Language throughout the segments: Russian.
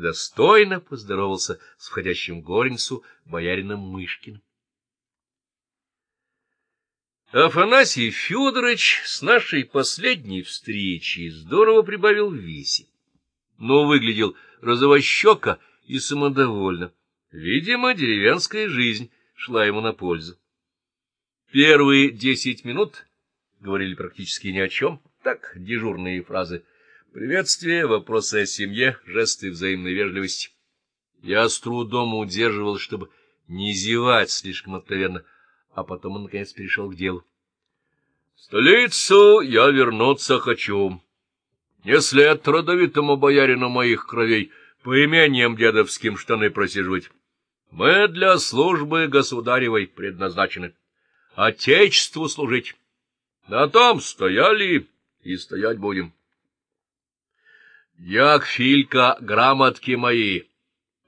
достойно поздоровался с входящим горницу боярином Мышкиным. Афанасий Федорович с нашей последней встречи здорово прибавил в весе, но выглядел розовощека и самодовольно. Видимо, деревенская жизнь шла ему на пользу. Первые десять минут говорили практически ни о чем, так, дежурные фразы. Приветствие, вопросы о семье, жесты взаимной вежливости. Я с трудом удерживал, чтобы не зевать слишком откровенно, а потом он, наконец, перешел к делу. — Столицу я вернуться хочу. Не след родовитому боярину моих кровей по имениям дедовским штаны просиживать. Мы для службы государевой предназначены. Отечеству служить. На том стояли и стоять будем. Як, Филька, грамотки мои,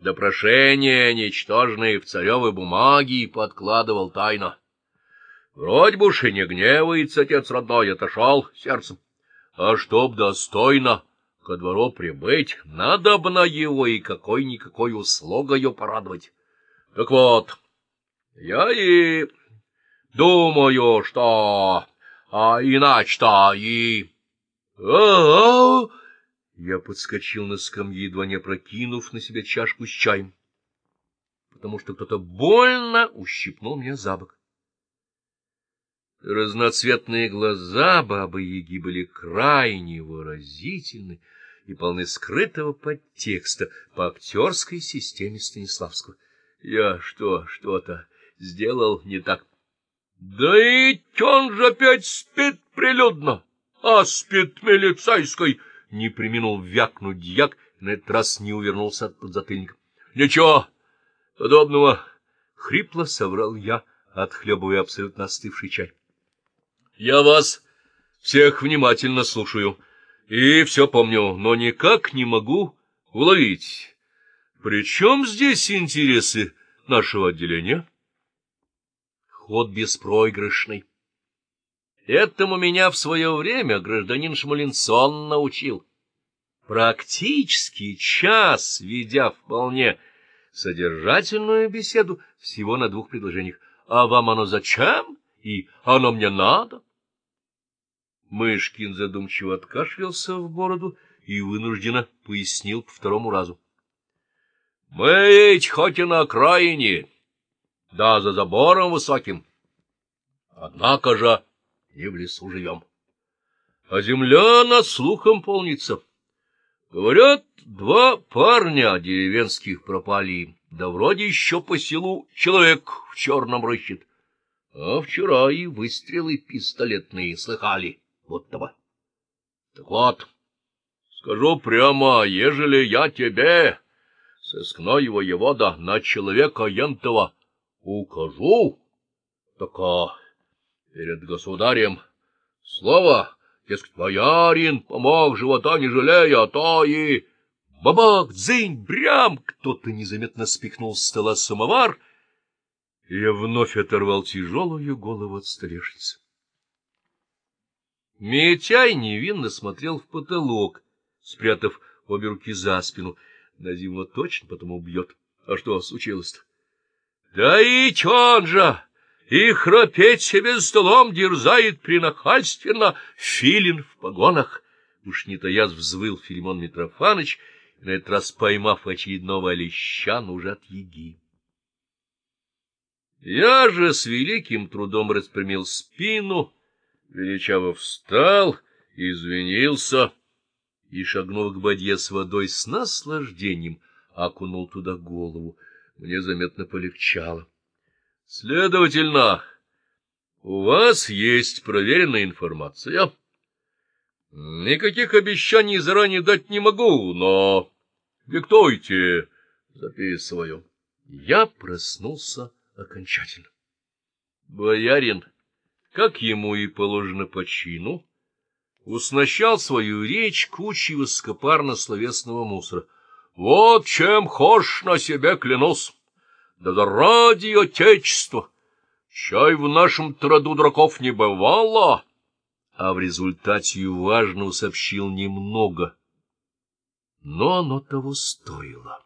да прошения ничтожные в царевы бумаги подкладывал тайно. Вроде бы уж и не гневается отец родной, отошел сердцем. А чтоб достойно ко двору прибыть, надо бы на его и какой-никакой услугою порадовать. Так вот, я и думаю, что... А иначе-то и... А-а-а! Я подскочил на скамье, едва не опрокинув на себя чашку с чаем, потому что кто-то больно ущипнул меня за бок. Разноцветные глаза бабы-яги были крайне выразительны и полны скрытого подтекста по актерской системе Станиславского. Я что, что-то сделал не так? Да и он же опять спит прилюдно, а спит милицейской, не приминул вякнуть дьяк, на этот раз не увернулся от подзатыльника. — Ничего подобного, — хрипло соврал я, отхлебывая абсолютно остывший чай. Я вас всех внимательно слушаю и все помню, но никак не могу уловить. Причем здесь интересы нашего отделения? Ход беспроигрышный. Этому меня в свое время гражданин Шмалинсон научил. Практически час, ведя вполне содержательную беседу всего на двух предложениях. А вам оно зачем? И оно мне надо? Мышкин задумчиво откашлялся в бороду и вынужденно пояснил по второму разу. — Мы ведь хоть и на окраине, да за забором высоким, однако же не в лесу живем. А земля над слухом полнится. Говорят, два парня деревенских пропали, да вроде еще по селу человек в черном рыщет. А вчера и выстрелы пистолетные слыхали, вот того. Так вот, скажу прямо, ежели я тебе, сыскной воевода, на человека ентова укажу, так а перед государем слово, дескать, боярин помог, живота не жалея, а то и... Бабах, дзынь, брям! Кто-то незаметно спихнул с стола самовар — я вновь оторвал тяжелую голову от столешницы. Митяй невинно смотрел в потолок, спрятав обе руки за спину. Назим точно потом убьет. А что случилось-то? Да и он же! И храпеть себе столом дерзает принахальственно филин в погонах. Уж не таясь взвыл Филимон Митрофаныч, на этот раз поймав очередного леща, уже от еги. Я же с великим трудом распрямил спину, величаво встал, извинился и, шагнув к бадье с водой, с наслаждением окунул туда голову. Мне заметно полегчало. Следовательно, у вас есть проверенная информация. Никаких обещаний заранее дать не могу, но диктуйте, записываю. Я проснулся окончательно. Боярин, как ему и положено по чину, уснащал свою речь кучей высокопарно-словесного мусора. Вот чем хошь на себе клянусь, да ради отечества, чай в нашем троду драков не бывало, а в результате важно сообщил немного, но оно того стоило.